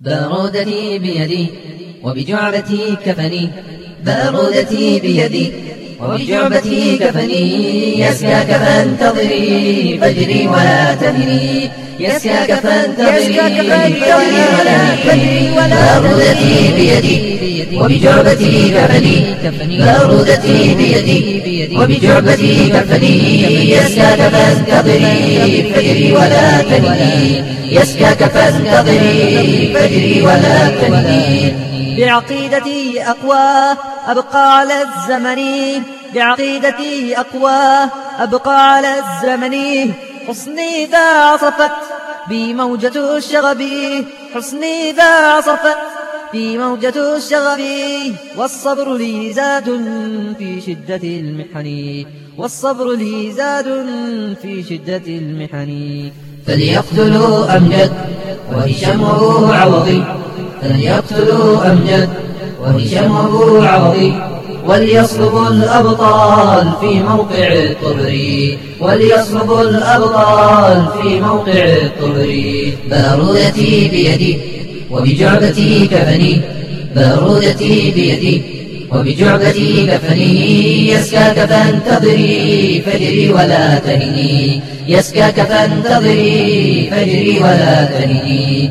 بارودتي بيدي وبجعبتي كفني. بارودتي بيدي وبجعبتي كفني. يسكاك فانتظري فجري ولا تهني. يسكاك فانتظري فجري ولا تهني. بارودتي بيدي. وبجعبتي كفني بارودتي بيدي. وبجعبتي كفني يسكاك فانتظري فجري ولا تهني يسكاك فانتظري فجري ولا تهني بعقيدتي أقوى أبقى على الزمن. بعقيدتي أقوى أبقى على الزمن. حصني ذا عصفت بموجة الشغب حصني ذا عصفت بموجة الشغب والصبر لي زاد في شدة المحن. والصبر لي زاد في شدة المحن. فليقتلوا أمجد وهشامه عوضي. فليقتلوا أمجد وهشامه عوضي. وليصلبوا الأبطال في موقع الطبر. وليصلبوا الأبطال في موقع الطبر. بارودتي بيدي وبجعبتي كفني. بارودتي بيدي وبجعبتي كفني. يسكاك فانتظري فجري ولا تهني. يسكاك فانتظري فجري ولا تهني.